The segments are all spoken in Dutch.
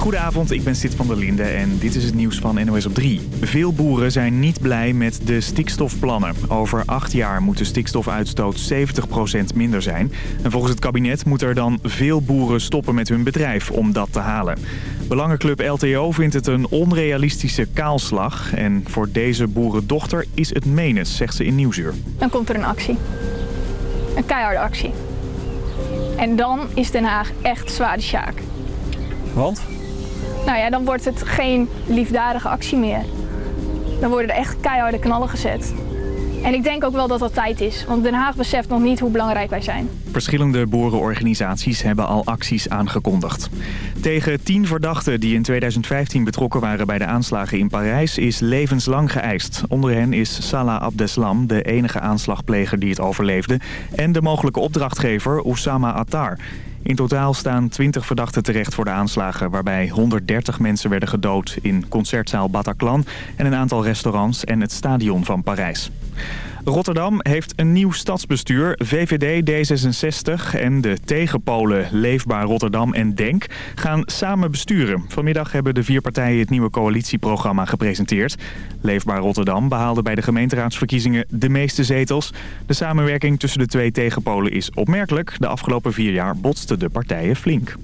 Goedenavond, ik ben Sid van der Linde en dit is het nieuws van NOS op 3. Veel boeren zijn niet blij met de stikstofplannen. Over acht jaar moet de stikstofuitstoot 70% minder zijn. En volgens het kabinet moet er dan veel boeren stoppen met hun bedrijf om dat te halen. Belangenclub LTO vindt het een onrealistische kaalslag. En voor deze boerendochter is het menens, zegt ze in Nieuwsuur. Dan komt er een actie. Een keiharde actie. En dan is Den Haag echt zwaar de sjaak. Want? Nou ja, dan wordt het geen liefdadige actie meer. Dan worden er echt keiharde knallen gezet. En ik denk ook wel dat dat tijd is, want Den Haag beseft nog niet hoe belangrijk wij zijn. Verschillende boerenorganisaties hebben al acties aangekondigd. Tegen tien verdachten die in 2015 betrokken waren bij de aanslagen in Parijs is levenslang geëist. Onder hen is Salah Abdeslam, de enige aanslagpleger die het overleefde... en de mogelijke opdrachtgever Oussama Attar. In totaal staan 20 verdachten terecht voor de aanslagen... waarbij 130 mensen werden gedood in concertzaal Bataclan... en een aantal restaurants en het stadion van Parijs. Rotterdam heeft een nieuw stadsbestuur. VVD, D66 en de tegenpolen Leefbaar Rotterdam en DENK gaan samen besturen. Vanmiddag hebben de vier partijen het nieuwe coalitieprogramma gepresenteerd. Leefbaar Rotterdam behaalde bij de gemeenteraadsverkiezingen de meeste zetels. De samenwerking tussen de twee tegenpolen is opmerkelijk. De afgelopen vier jaar botsten de partijen flink.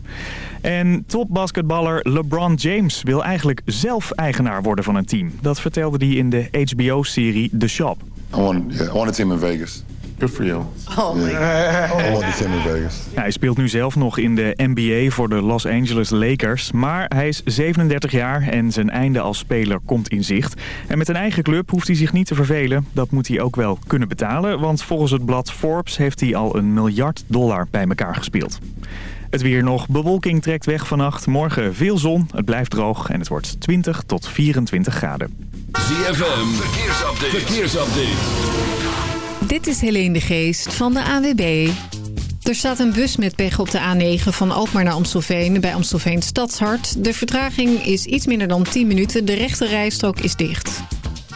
En topbasketballer LeBron James wil eigenlijk zelf eigenaar worden van een team. Dat vertelde hij in de HBO-serie The Shop. I want, yeah, I want a team in Vegas. Good for you. Oh my I want a team in Vegas. Ja, hij speelt nu zelf nog in de NBA voor de Los Angeles Lakers. Maar hij is 37 jaar en zijn einde als speler komt in zicht. En met een eigen club hoeft hij zich niet te vervelen. Dat moet hij ook wel kunnen betalen. Want volgens het blad Forbes heeft hij al een miljard dollar bij elkaar gespeeld. Het weer nog. Bewolking trekt weg vannacht. Morgen veel zon. Het blijft droog en het wordt 20 tot 24 graden. ZFM, verkeersupdate. verkeersupdate. Dit is Helene de Geest van de AWB. Er staat een bus met pech op de A9 van Alkmaar naar Amstelveen bij Amstelveen Stadshart. De vertraging is iets minder dan 10 minuten. De rechte rijstrook is dicht.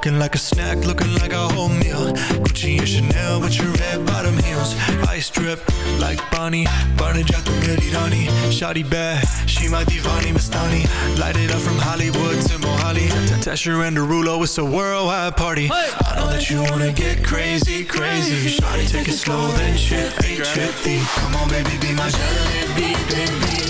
Looking like a snack, looking like a whole meal. Gucci and Chanel with your red bottom heels. Ice drip like Bonnie. Barney Jack Mediterani. Shotty bad, she my divani Mastani. Light it up from Hollywood to Mohali. Tesher and Derulo, it's a worldwide party. I know that you wanna get crazy, crazy. Shotty, take it slow, then chippy, chippy. Come on, baby, be my jalebi, baby.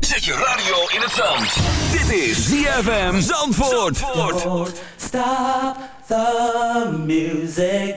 Zet je radio in het zand. Dit is ZFM Zandvoort. Zandvoort. Stop the music.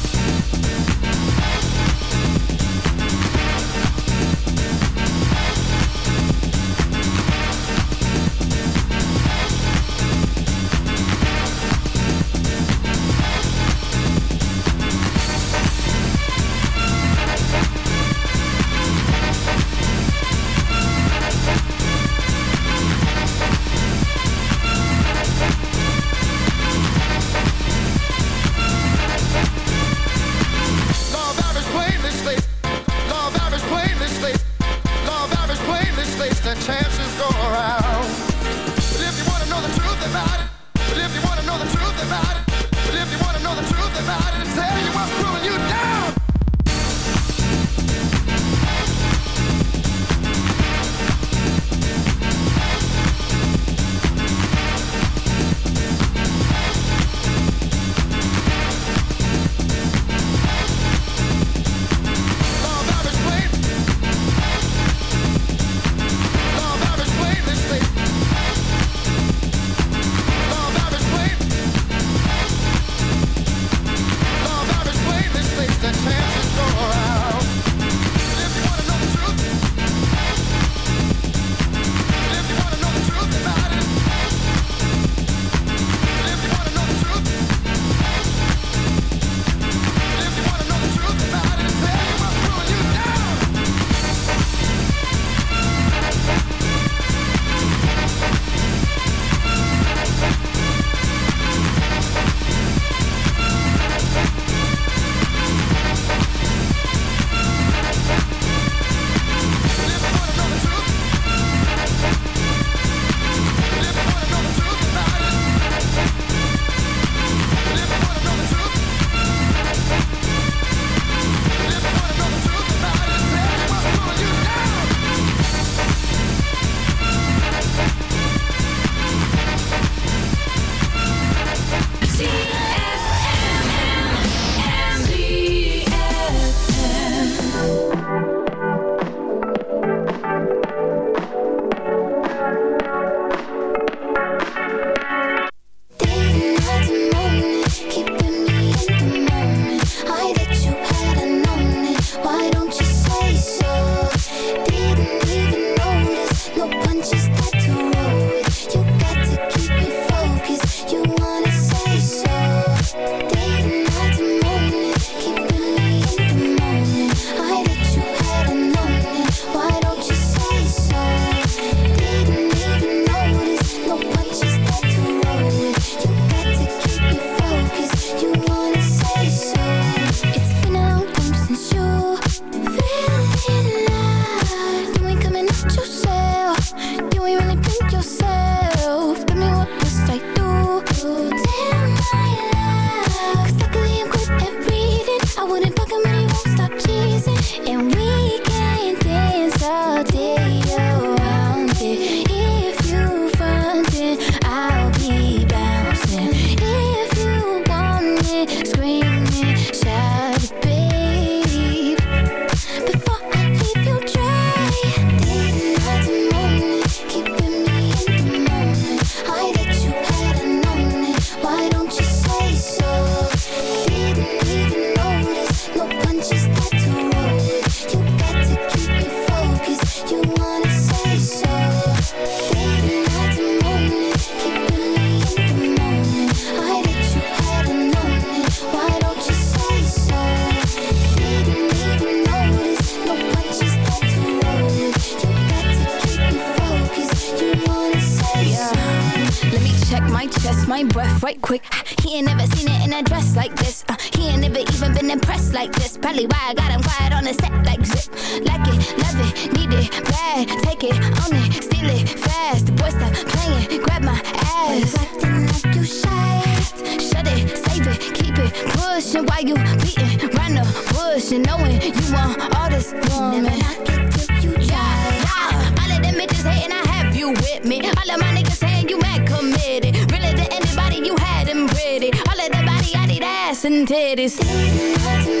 ladies.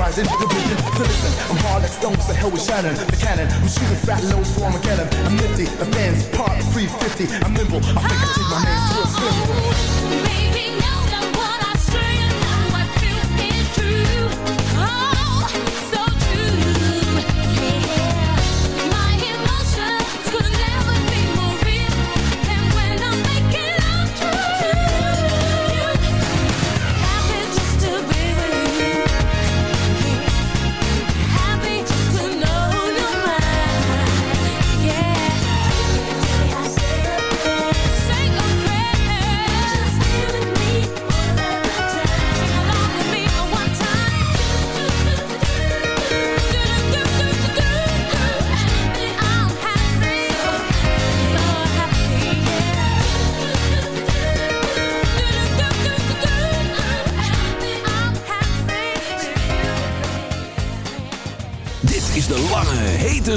Terrorizing the vision. So listen, I'm hard like stones, the hell with Shannon, the cannon. I'm shooting fat loads for Armageddon. I'm nifty, the fans part 350. I'm nimble, I think I take my name to a slim. Baby,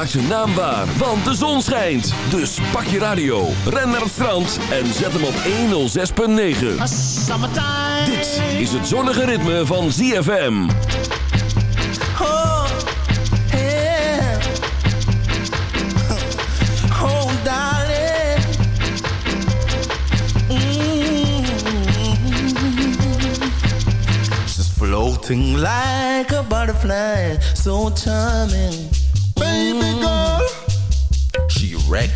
Maak zijn naam waar, want de zon schijnt. Dus pak je radio, ren naar het strand en zet hem op 106.9. Dit is het zonnige ritme van ZFM. Oh, yeah. Oh, darling. Mm -hmm. She's floating like a butterfly, so charming.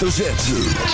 hoofdletter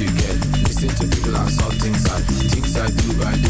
you get. Listen to people and saw things I, things I do, I do.